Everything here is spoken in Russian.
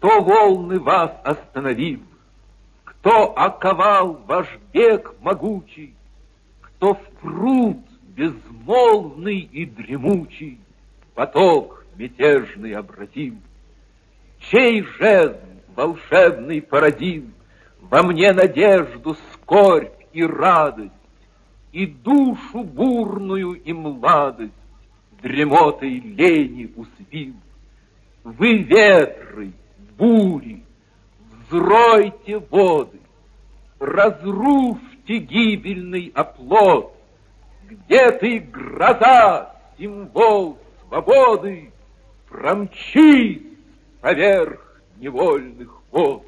Кто волны вас остановил? Кто оковал ваш бег могучий? Кто в пруд безмолвный и дремучий Поток мятежный обратил? Чей жезл волшебный породил Во мне надежду, скорбь и радость, И душу бурную и младость Дремотой лени усыпил? Вы ветры, бури, взройте воды, Разрушьте гибельный оплот, Где ты, гроза, символ свободы, Промчись поверх невольных вод.